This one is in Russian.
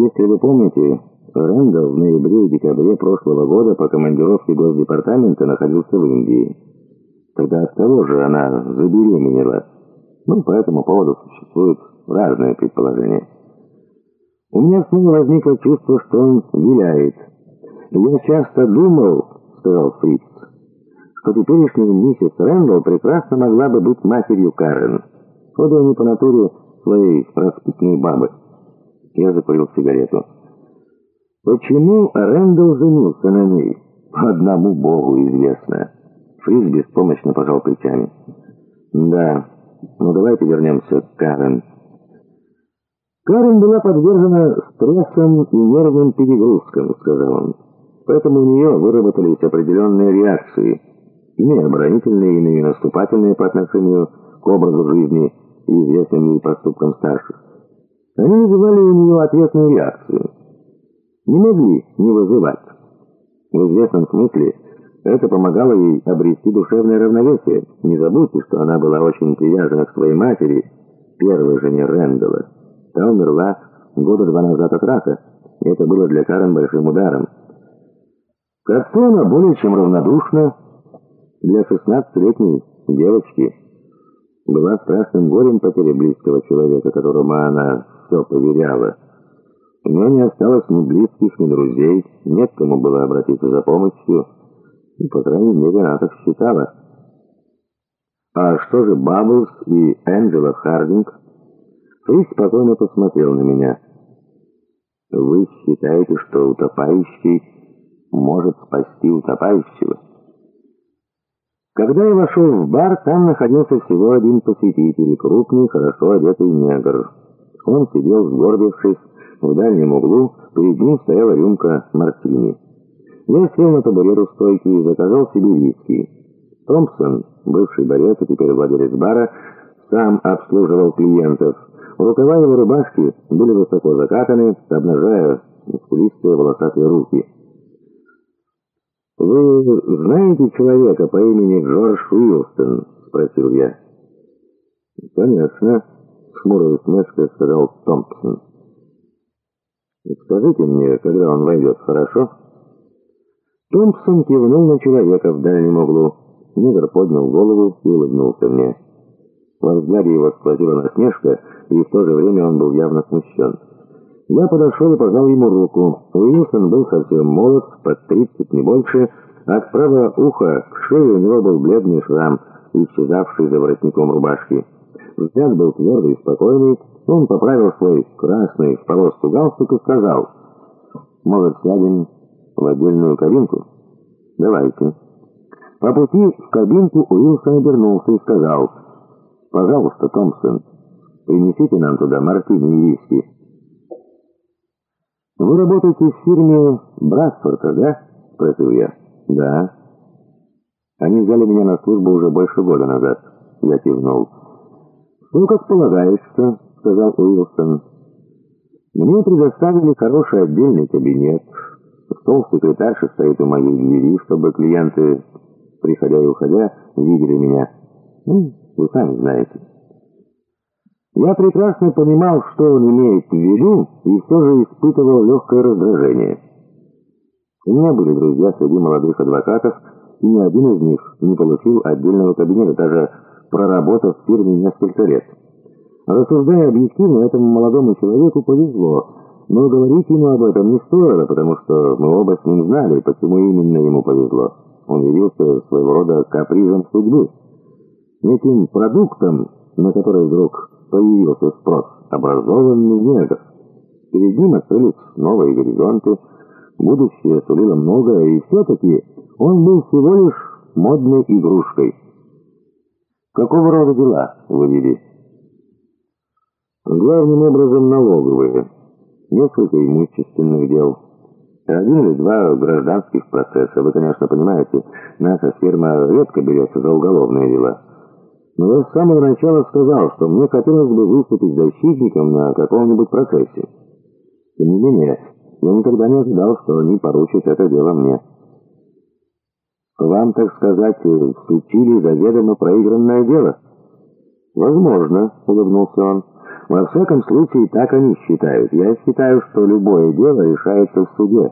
Если вы помните, Рэндалл в ноябре и декабре прошлого года по командировке Госдепартамента находился в Индии. Тогда от кого же она забеременела? Ну, по этому поводу существуют разные предположения. У меня снова возникло чувство, что он виляет. «Я часто думал, — сказал Фриц, — что теперешняя миссис Рэндалл прекрасно могла бы быть матерью Карен. Обе они по натуре своей распутной бабы». Я закурил сигарету. Почему Рэндалл женился на ней? Одному богу известно. Фриз беспомощно пожал плечами. Да, ну давайте вернемся к Карен. Карен была подвержена стрессам и нервным перегрузкам, сказал он. Поэтому у нее выработались определенные реакции, иные оборонительные, иные наступательные по отношению к образу жизни и известным ей поступкам старших. Они вызывали у нее ответную реакцию. Не могли не вызывать. В известном смысле это помогало ей обрести душевное равновесие. Не забудьте, что она была очень привязана к своей матери, первой жене Рэндалла. Та умерла года два назад от рака, и это было для Карен большим ударом. К она более чем равнодушна. Для 16-летней девочки была страшным горем потеря близкого человека, которому она все поверяла. У нее не осталось ни близких, ни друзей, нет кому было обратиться за помощью, и, по крайней мере, она так считала. А что же Бабблс и Энджела Хардинг? Фрис спокойно посмотрел на меня. «Вы считаете, что утопающий может спасти утопающего?» Когда я вошел в бар, там находился всего один посетитель, крупный, хорошо одетый негр. Он сидел, сгорбившись, в дальнем углу, перед ним стояла рюмка мартини. Я сел на табурет стойки и заказал себе виски. Томпсон, бывший борец и теперь владелец бара, сам обслуживал клиентов. Рукава его рубашки были высоко закатаны, обнажая мускулистые волосатые руки. «Вы знаете человека по имени Джордж Уилстон?» — спросил я. «Конечно», — хмурой усмешкой сказал Томпсон. «Скажите мне, когда он войдет, хорошо?» Томпсон кивнул на человека в дальнем углу. Нигер поднял голову и улыбнулся мне. Во взгляде его сквозила насмешка, и в то же время он был явно смущен. Я подошел и пожал ему руку. Уилсон был совсем молод, под тридцать, не больше, от правого уха к шее у него был бледный шрам, исчезавший за воротником рубашки. Взгляд был твердый и спокойный, он поправил свой красный в полоску галстук и сказал, «Может, сядем в отдельную кабинку?» «Давайте». По пути в кабинку Уилсон обернулся и сказал, «Пожалуйста, Томпсон, принесите нам туда мартини и виски». «Вы работаете в фирме Братфорта, да?» — спросил я. «Да». «Они взяли меня на службу уже больше года назад». Я кивнул. «Ну, как полагается» сказал Уилсон. «Мне предоставили хороший отдельный кабинет. Стол секретарши стоит у моей двери, чтобы клиенты, приходя и уходя, видели меня. Ну, вы сами знаете». Я прекрасно понимал, что он имеет в виду, и все же испытывал легкое раздражение. У меня были друзья среди молодых адвокатов, и ни один из них не получил отдельного кабинета, даже проработав в фирме несколько лет. Рассуждая объективно, этому молодому человеку повезло, но говорить ему об этом не стоило, потому что мы оба с ним знали, почему именно ему повезло. Он явился своего рода капризом судьбы. Неким продуктом, на который вдруг появился спрос, образованный негр. Перед ним открылись новые горизонты, будущее сулило многое, и все-таки он был всего лишь модной игрушкой. «Какого рода дела вы вели?» Главным образом налоговые. Несколько имущественных дел. Один или два гражданских процесса. Вы, конечно, понимаете, наша фирма редко берется за уголовные дела. Но я с самого начала сказал, что мне хотелось бы выступить защитником на каком-нибудь процессе. Тем не менее, я никогда не ожидал, что они поручат это дело мне. Вам, так сказать, всучили заведомо проигранное дело? Возможно, улыбнулся он. Во всяком случае, так они считают. Я считаю, что любое дело решается в суде.